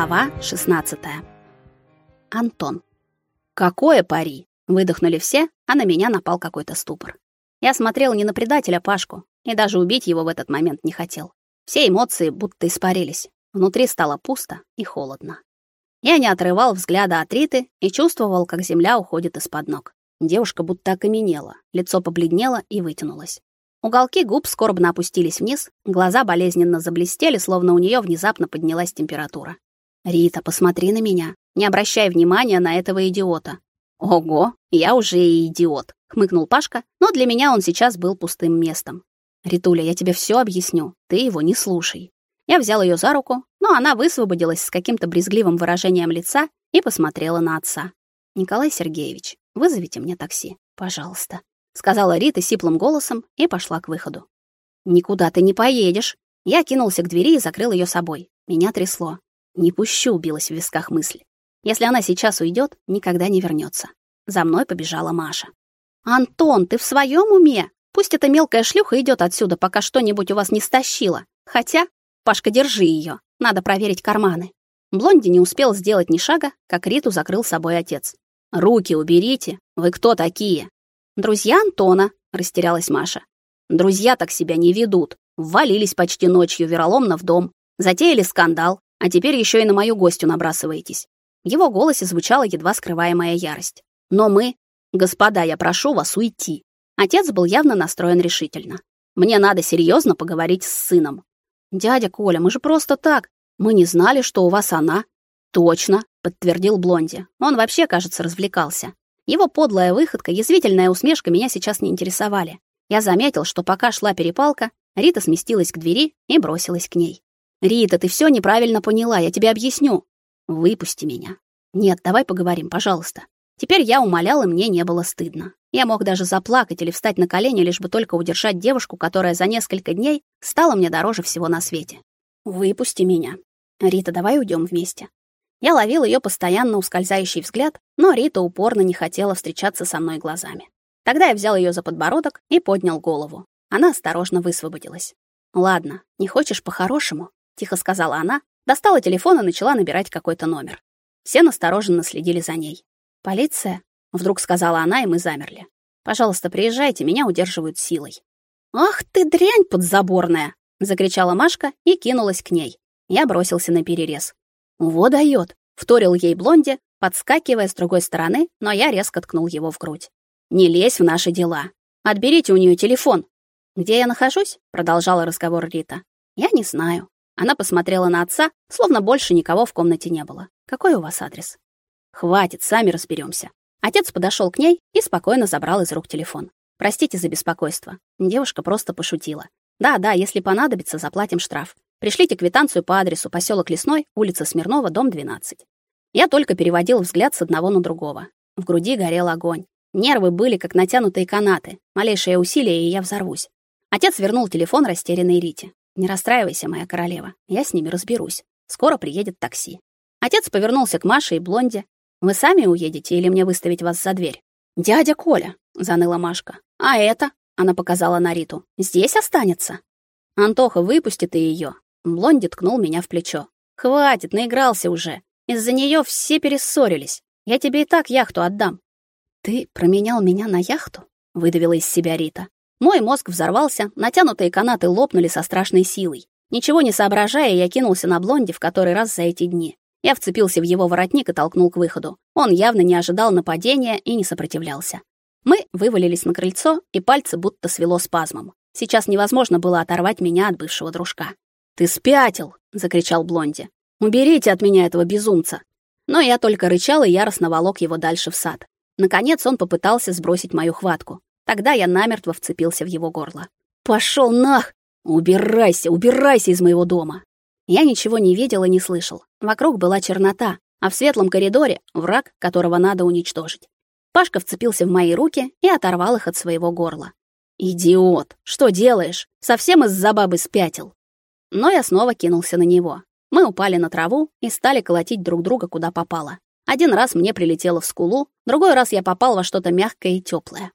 Глава 16. Антон. Какое пари? Выдохнули все, а на меня напал какой-то ступор. Я смотрел не на предателя Пашку, и даже убить его в этот момент не хотел. Все эмоции будто испарились. Внутри стало пусто и холодно. Я не отрывал взгляда от Риты и чувствовал, как земля уходит из-под ног. Девушка будто окаменела, лицо побледнело и вытянулось. Уголки губ скорбно опустились вниз, глаза болезненно заблестели, словно у нее внезапно поднялась температура. «Рита, посмотри на меня. Не обращай внимания на этого идиота». «Ого, я уже и идиот», — хмыкнул Пашка, но для меня он сейчас был пустым местом. «Ритуля, я тебе все объясню, ты его не слушай». Я взял ее за руку, но она высвободилась с каким-то брезгливым выражением лица и посмотрела на отца. «Николай Сергеевич, вызовите мне такси, пожалуйста» сказала Рита сиплым голосом и пошла к выходу. Никуда ты не поедешь. Я кинулся к двери и закрыл ее собой. Меня трясло. Не пущу, билась в висках мысль. Если она сейчас уйдет, никогда не вернется. За мной побежала Маша. Антон, ты в своем уме? Пусть эта мелкая шлюха идет отсюда, пока что-нибудь у вас не стащила. Хотя, Пашка, держи ее. Надо проверить карманы. Блонди не успел сделать ни шага, как Риту закрыл собой отец. Руки уберите. Вы кто такие? Друзья Антона, растерялась Маша. Друзья так себя не ведут. Ввалились почти ночью вероломно в дом, затеяли скандал, а теперь еще и на мою гостью набрасываетесь. В его голосе звучала едва скрываемая ярость. Но мы, господа, я прошу вас уйти. Отец был явно настроен решительно. Мне надо серьезно поговорить с сыном. Дядя Коля, мы же просто так. Мы не знали, что у вас она. Точно, подтвердил Блонди. Он вообще, кажется, развлекался. Его подлая выходка, язвительная усмешка меня сейчас не интересовали. Я заметил, что пока шла перепалка, Рита сместилась к двери и бросилась к ней. «Рита, ты все неправильно поняла, я тебе объясню». «Выпусти меня». «Нет, давай поговорим, пожалуйста». Теперь я умолял, и мне не было стыдно. Я мог даже заплакать или встать на колени, лишь бы только удержать девушку, которая за несколько дней стала мне дороже всего на свете. «Выпусти меня». «Рита, давай уйдем вместе». Я ловил ее постоянно ускользающий взгляд, но Рита упорно не хотела встречаться со мной глазами. Тогда я взял ее за подбородок и поднял голову. Она осторожно высвободилась. «Ладно, не хочешь по-хорошему?» — тихо сказала она, достала телефон и начала набирать какой-то номер. Все настороженно следили за ней. «Полиция?» — вдруг сказала она, и мы замерли. «Пожалуйста, приезжайте, меня удерживают силой». «Ах ты дрянь подзаборная!» — закричала Машка и кинулась к ней. Я бросился на перерез. «Во даёт!» — вторил ей Блонди, подскакивая с другой стороны, но я резко ткнул его в грудь. «Не лезь в наши дела. Отберите у нее телефон». «Где я нахожусь?» — продолжала разговор Рита. «Я не знаю». Она посмотрела на отца, словно больше никого в комнате не было. «Какой у вас адрес?» «Хватит, сами разберемся. Отец подошел к ней и спокойно забрал из рук телефон. «Простите за беспокойство». Девушка просто пошутила. «Да, да, если понадобится, заплатим штраф. Пришлите квитанцию по адресу поселок Лесной, улица Смирнова, дом 12. Я только переводил взгляд с одного на другого. В груди горел огонь. Нервы были как натянутые канаты. Малейшее усилие, и я взорвусь. Отец вернул телефон растерянной Рите. Не расстраивайся, моя королева. Я с ними разберусь. Скоро приедет такси. Отец повернулся к Маше и Блонде. Вы сами уедете или мне выставить вас за дверь? Дядя Коля, заныла Машка. А это? Она показала на Риту. Здесь останется. Антоха, выпусти ты ее. Блонди ткнул меня в плечо. Хватит, наигрался уже. Из-за нее все перессорились. Я тебе и так яхту отдам. Ты променял меня на яхту? выдавила из себя Рита. Мой мозг взорвался, натянутые канаты лопнули со страшной силой. Ничего не соображая, я кинулся на Блонди в который раз за эти дни. Я вцепился в его воротник и толкнул к выходу. Он явно не ожидал нападения и не сопротивлялся. Мы вывалились на крыльцо, и пальцы будто свело спазмом. Сейчас невозможно было оторвать меня от бывшего дружка. «Ты спятил!» — закричал Блонди. «Уберите от меня этого безумца!» Но я только рычал и яростно волок его дальше в сад. Наконец он попытался сбросить мою хватку. Тогда я намертво вцепился в его горло. «Пошел нах! Убирайся, убирайся из моего дома!» Я ничего не видел и не слышал. Вокруг была чернота, а в светлом коридоре — враг, которого надо уничтожить. Пашка вцепился в мои руки и оторвал их от своего горла. «Идиот! Что делаешь? Совсем из-за бабы спятил!» Но я снова кинулся на него. Мы упали на траву и стали колотить друг друга куда попало. Один раз мне прилетело в скулу, другой раз я попал во что-то мягкое и теплое.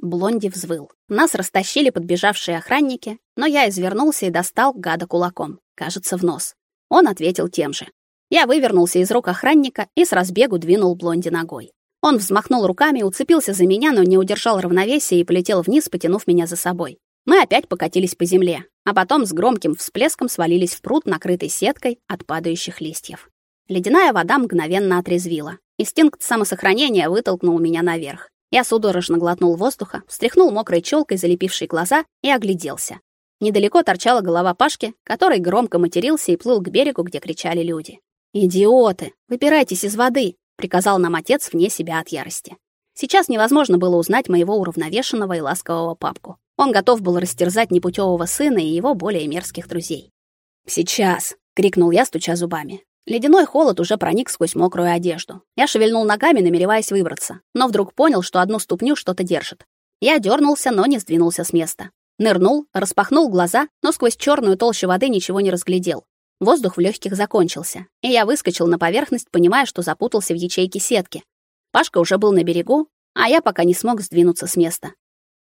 Блонди взвыл. Нас растащили подбежавшие охранники, но я извернулся и достал гада кулаком, кажется, в нос. Он ответил тем же. Я вывернулся из рук охранника и с разбегу двинул блонди ногой. Он взмахнул руками, уцепился за меня, но не удержал равновесия и полетел вниз, потянув меня за собой. Мы опять покатились по земле, а потом с громким всплеском свалились в пруд, накрытый сеткой от падающих листьев. Ледяная вода мгновенно отрезвила. Инстинкт самосохранения вытолкнул меня наверх. Я судорожно глотнул воздуха, встряхнул мокрой челкой залепившие глаза и огляделся. Недалеко торчала голова Пашки, который громко матерился и плыл к берегу, где кричали люди. «Идиоты! Выбирайтесь из воды!» — приказал нам отец вне себя от ярости. Сейчас невозможно было узнать моего уравновешенного и ласкового папку. Он готов был растерзать непутевого сына и его более мерзких друзей. «Сейчас!» — крикнул я, стуча зубами. Ледяной холод уже проник сквозь мокрую одежду. Я шевельнул ногами, намереваясь выбраться, но вдруг понял, что одну ступню что-то держит. Я дернулся, но не сдвинулся с места. Нырнул, распахнул глаза, но сквозь черную толщу воды ничего не разглядел. Воздух в легких закончился, и я выскочил на поверхность, понимая, что запутался в ячейке сетки. Пашка уже был на берегу, а я пока не смог сдвинуться с места.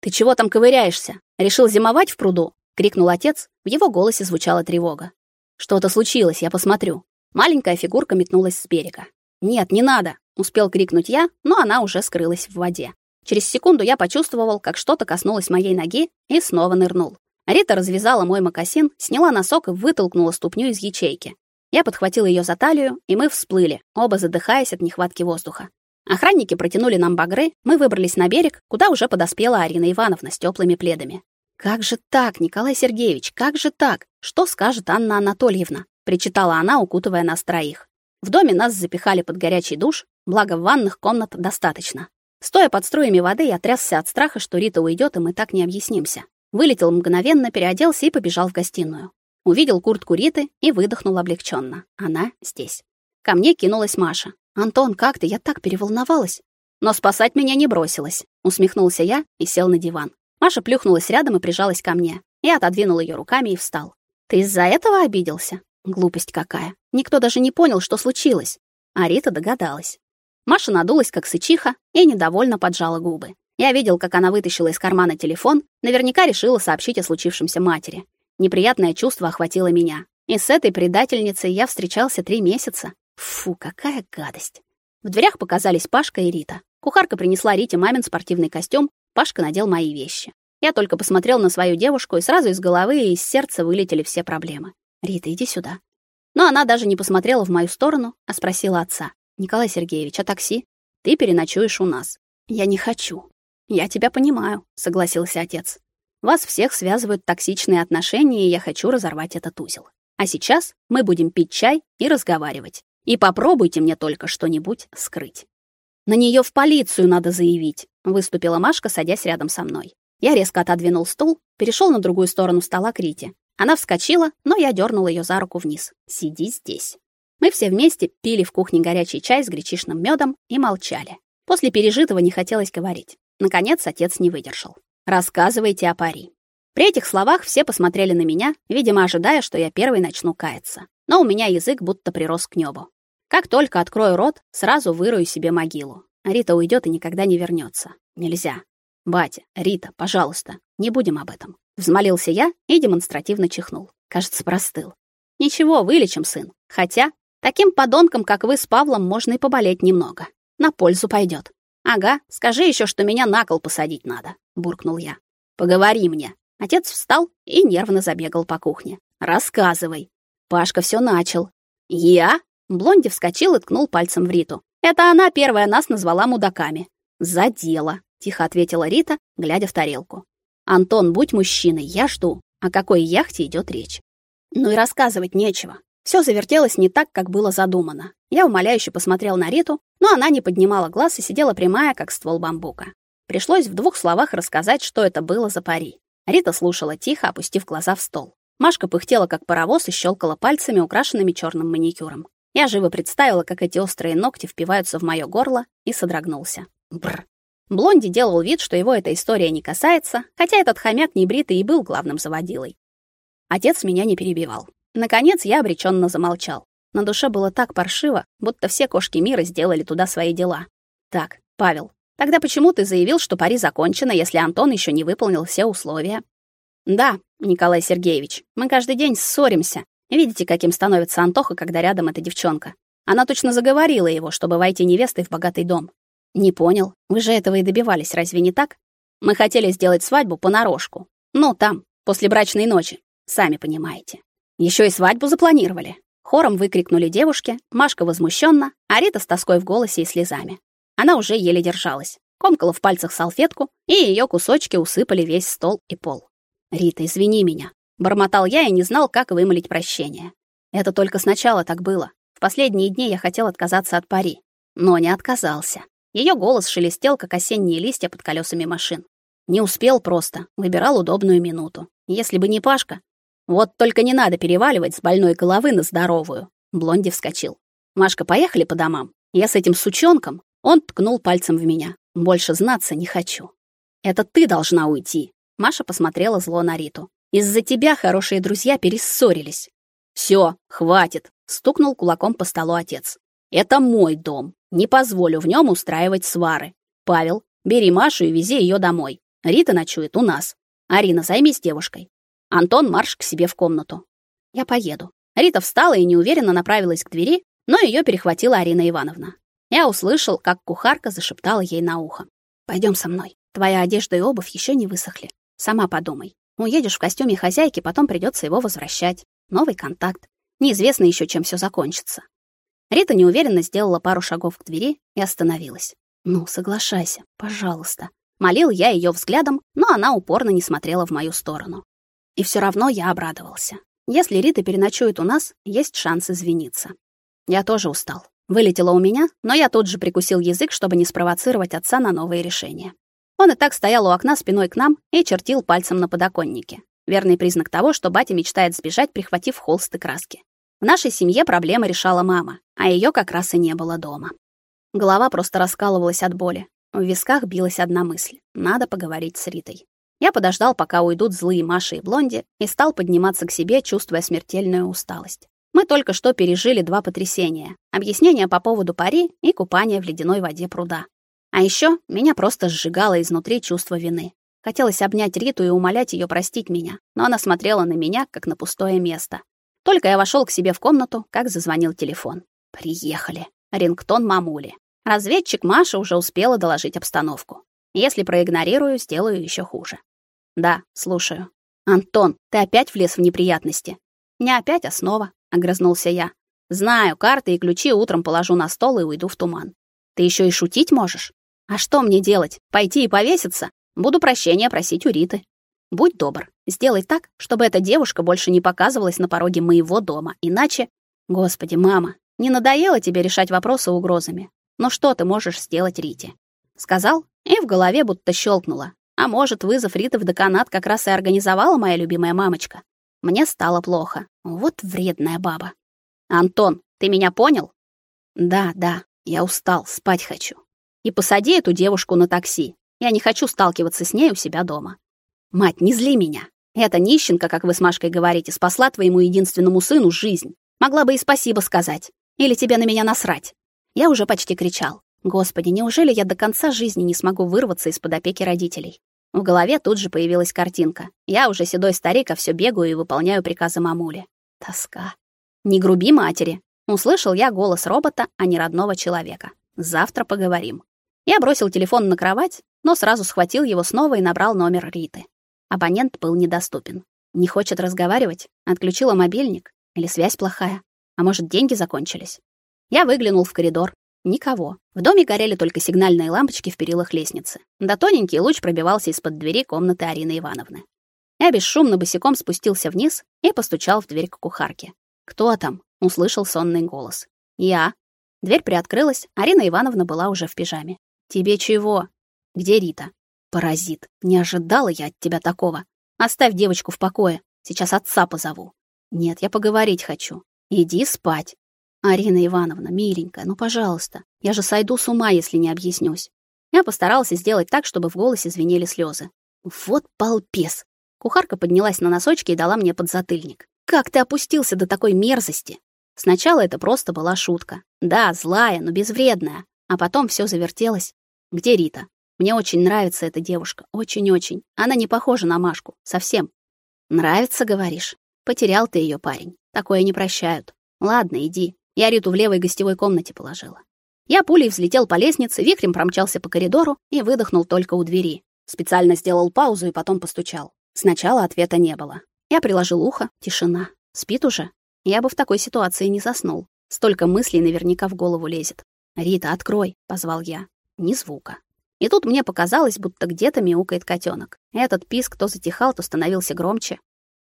«Ты чего там ковыряешься? Решил зимовать в пруду?» — крикнул отец. В его голосе звучала тревога. «Что-то случилось, я посмотрю». Маленькая фигурка метнулась с берега. «Нет, не надо!» — успел крикнуть я, но она уже скрылась в воде. Через секунду я почувствовал, как что-то коснулось моей ноги и снова нырнул. Рита развязала мой мокасин, сняла носок и вытолкнула ступню из ячейки. Я подхватил ее за талию, и мы всплыли, оба задыхаясь от нехватки воздуха. Охранники протянули нам багры, мы выбрались на берег, куда уже подоспела Арина Ивановна с теплыми пледами. Как же так, Николай Сергеевич, как же так? Что скажет Анна Анатольевна? Причитала она, укутывая нас троих. В доме нас запихали под горячий душ, благо в ванных комнат достаточно. Стоя под струями воды, я трясся от страха, что Рита уйдет, и мы так не объяснимся. Вылетел мгновенно, переоделся и побежал в гостиную. Увидел куртку Риты и выдохнул облегченно. Она здесь. Ко мне кинулась Маша. «Антон, как ты? Я так переволновалась!» «Но спасать меня не бросилась», — усмехнулся я и сел на диван. Маша плюхнулась рядом и прижалась ко мне. Я отодвинул ее руками и встал. «Ты из-за этого обиделся?» Глупость какая. Никто даже не понял, что случилось. А Рита догадалась. Маша надулась, как сычиха, и недовольно поджала губы. Я видел, как она вытащила из кармана телефон, наверняка решила сообщить о случившемся матери. Неприятное чувство охватило меня. И с этой предательницей я встречался три месяца. Фу, какая гадость. В дверях показались Пашка и Рита. Кухарка принесла Рите мамин спортивный костюм, Пашка надел мои вещи. Я только посмотрел на свою девушку, и сразу из головы и из сердца вылетели все проблемы. Рита, иди сюда. Но она даже не посмотрела в мою сторону, а спросила отца: "Николай Сергеевич, а такси? Ты переночуешь у нас". "Я не хочу". "Я тебя понимаю", согласился отец. "Вас всех связывают токсичные отношения, и я хочу разорвать этот узел. А сейчас мы будем пить чай и разговаривать. И попробуйте мне только что-нибудь скрыть". На нее в полицию надо заявить, выступила Машка, садясь рядом со мной. Я резко отодвинул стул, перешел на другую сторону стола к Рите. Она вскочила, но я дернула ее за руку вниз. Сиди здесь. Мы все вместе пили в кухне горячий чай с гречишным медом и молчали. После пережитого не хотелось говорить. Наконец отец не выдержал. Рассказывайте о пари. При этих словах все посмотрели на меня, видимо, ожидая, что я первый начну каяться. Но у меня язык будто прирос к небу. Как только открою рот, сразу вырою себе могилу. Рита уйдет и никогда не вернется. Нельзя. Батя, Рита, пожалуйста, не будем об этом. Взмолился я и демонстративно чихнул. Кажется, простыл. Ничего, вылечим, сын. Хотя таким подонком, как вы с Павлом, можно и поболеть немного. На пользу пойдет. Ага, скажи еще, что меня на кол посадить надо, буркнул я. Поговори мне. Отец встал и нервно забегал по кухне. Рассказывай. Пашка все начал. Я? Блонди вскочил и ткнул пальцем в Риту. Это она первая нас назвала мудаками. За дело, тихо ответила Рита, глядя в тарелку. Антон, будь мужчиной, я жду. О какой яхте идет речь? Ну и рассказывать нечего. Все завертелось не так, как было задумано. Я умоляюще посмотрел на Риту, но она не поднимала глаз и сидела прямая, как ствол бамбука. Пришлось в двух словах рассказать, что это было за пари. Рита слушала тихо, опустив глаза в стол. Машка пыхтела, как паровоз, и щелкала пальцами, украшенными черным маникюром. Я живо представила, как эти острые ногти впиваются в моё горло, и содрогнулся. Бр. Блонди делал вид, что его эта история не касается, хотя этот хомяк небритый и был главным заводилой. Отец меня не перебивал. Наконец я обреченно замолчал. На душе было так паршиво, будто все кошки мира сделали туда свои дела. Так, Павел, тогда почему ты заявил, что пари закончено, если Антон еще не выполнил все условия? Да, Николай Сергеевич, мы каждый день ссоримся. Видите, каким становится Антоха, когда рядом эта девчонка? Она точно заговорила его, чтобы войти невестой в богатый дом. Не понял. Вы же этого и добивались, разве не так? Мы хотели сделать свадьбу понарошку. Ну, там, после брачной ночи. Сами понимаете. Еще и свадьбу запланировали. Хором выкрикнули девушки, Машка возмущенно, а Рита с тоской в голосе и слезами. Она уже еле держалась. Комкала в пальцах салфетку, и ее кусочки усыпали весь стол и пол. «Рита, извини меня», — бормотал я и не знал, как вымолить прощение. Это только сначала так было. В последние дни я хотел отказаться от пари, но не отказался. Ее голос шелестел, как осенние листья под колесами машин. Не успел просто, выбирал удобную минуту. Если бы не Пашка, вот только не надо переваливать с больной головы на здоровую. Блонди вскочил. Машка, поехали по домам. Я с этим сучонком. Он ткнул пальцем в меня. Больше знаться не хочу. Это ты должна уйти. Маша посмотрела зло на Риту. Из-за тебя хорошие друзья перессорились. Все, хватит, стукнул кулаком по столу отец. Это мой дом. Не позволю в нем устраивать свары. Павел, бери Машу и вези ее домой. Рита ночует у нас. Арина, займись девушкой. Антон марш к себе в комнату. Я поеду. Рита встала и неуверенно направилась к двери, но ее перехватила Арина Ивановна. Я услышал, как кухарка зашептала ей на ухо: "Пойдем со мной. Твоя одежда и обувь еще не высохли. Сама подумай. Уедешь в костюме хозяйки, потом придется его возвращать. Новый контакт. Неизвестно еще, чем все закончится". Рита неуверенно сделала пару шагов к двери и остановилась. "Ну, соглашайся, пожалуйста", молил я ее взглядом, но она упорно не смотрела в мою сторону. И все равно я обрадовался. Если Рита переночует у нас, есть шанс извиниться. Я тоже устал. Вылетело у меня, но я тут же прикусил язык, чтобы не спровоцировать отца на новые решения. Он и так стоял у окна спиной к нам и чертил пальцем на подоконнике. Верный признак того, что батя мечтает сбежать, прихватив холст и краски. В нашей семье проблемы решала мама, а ее как раз и не было дома. Голова просто раскалывалась от боли. В висках билась одна мысль: надо поговорить с Ритой. Я подождал, пока уйдут злые Маша и Блонди, и стал подниматься к себе, чувствуя смертельную усталость. Мы только что пережили два потрясения: объяснение по поводу пари и купание в ледяной воде пруда. А еще меня просто сжигало изнутри чувство вины. Хотелось обнять Риту и умолять ее простить меня, но она смотрела на меня, как на пустое место. Только я вошел к себе в комнату, как зазвонил телефон. Приехали. Рингтон мамули. Разведчик Маша уже успела доложить обстановку. Если проигнорирую, сделаю еще хуже. Да, слушаю. Антон, ты опять влез в неприятности? Не опять, а снова, огрызнулся я. Знаю, карты и ключи утром положу на стол и уйду в туман. Ты еще и шутить можешь? А что мне делать? Пойти и повеситься? Буду прощения просить у Риты. Будь добр, сделай так, чтобы эта девушка больше не показывалась на пороге моего дома, иначе... Господи, мама, не надоело тебе решать вопросы угрозами? Ну что ты можешь сделать Рите? Сказал, и в голове будто щелкнуло. А может, вызов Риты в деканат как раз и организовала моя любимая мамочка. Мне стало плохо. Вот вредная баба. Антон, ты меня понял? Да, да. Я устал, спать хочу. И посади эту девушку на такси. Я не хочу сталкиваться с ней у себя дома. Мать, не зли меня. Эта нищенка, как вы с Машкой говорите, спасла твоему единственному сыну жизнь. Могла бы и спасибо сказать. Или тебе на меня насрать. Я уже почти кричал. Господи, неужели я до конца жизни не смогу вырваться из-под опеки родителей? В голове тут же появилась картинка. Я уже седой старик, а всё бегаю и выполняю приказы мамули. Тоска. Не груби матери. Услышал я голос робота, а не родного человека. Завтра поговорим. Я бросил телефон на кровать, но сразу схватил его снова и набрал номер Риты. Абонент был недоступен. Не хочет разговаривать? Отключила мобильник? Или связь плохая? А может, деньги закончились? Я выглянул в коридор. Никого. В доме горели только сигнальные лампочки в перилах лестницы. Да тоненький луч пробивался из-под двери комнаты Арины Ивановны. Я бесшумно босиком спустился вниз и постучал в дверь к кухарке. «Кто там?» — услышал сонный голос. «Я». Дверь приоткрылась, Арина Ивановна была уже в пижаме. «Тебе чего?» «Где Рита?» «Паразит, не ожидала я от тебя такого. Оставь девочку в покое, сейчас отца позову». «Нет, я поговорить хочу. Иди спать». Арина Ивановна, миленькая, ну, пожалуйста. Я же сойду с ума, если не объяснюсь. Я постарался сделать так, чтобы в голосе звенели слезы. Вот балбес. Кухарка поднялась на носочки и дала мне подзатыльник. Как ты опустился до такой мерзости? Сначала это просто была шутка. Да, злая, но безвредная. А потом все завертелось. Где Рита? Мне очень нравится эта девушка, очень-очень. Она не похожа на Машку, совсем. Нравится, говоришь? Потерял ты ее, парень. Такое не прощают. Ладно, иди. Я Риту в левой гостевой комнате положила. Я пулей взлетел по лестнице, вихрем промчался по коридору и выдохнул только у двери. Специально сделал паузу и потом постучал. Сначала ответа не было. Я приложил ухо, тишина. Спит уже? Я бы в такой ситуации не заснул. Столько мыслей наверняка в голову лезет. «Рита, открой!» — позвал я. Ни звука. И тут мне показалось, будто где-то мяукает котенок. Этот писк то затихал, то становился громче.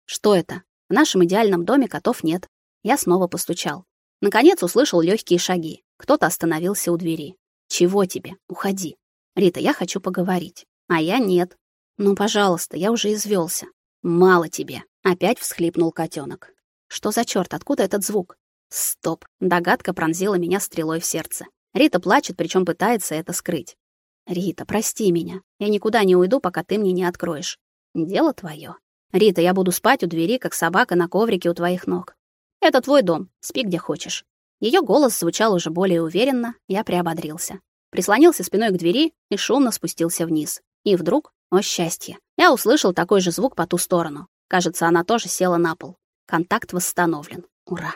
Что это? В нашем идеальном доме котов нет. Я снова постучал. Наконец услышал легкие шаги. Кто-то остановился у двери. Чего тебе? Уходи. Рита, я хочу поговорить. А я нет. Ну, пожалуйста, я уже извелся. Мало тебе. Опять всхлипнул котенок. Что за черт? Откуда этот звук? Стоп. Догадка пронзила меня стрелой в сердце. Рита плачет, причем пытается это скрыть. Рита, прости меня. Я никуда не уйду, пока ты мне не откроешь. Дело твое. Рита, я буду спать у двери, как собака на коврике у твоих ног. Это твой дом. Спи где хочешь. Ее голос звучал уже более уверенно, я приободрился. Прислонился спиной к двери и шумно спустился вниз. И вдруг, о счастье, я услышал такой же звук по ту сторону. Кажется, она тоже села на пол. Контакт восстановлен. Ура!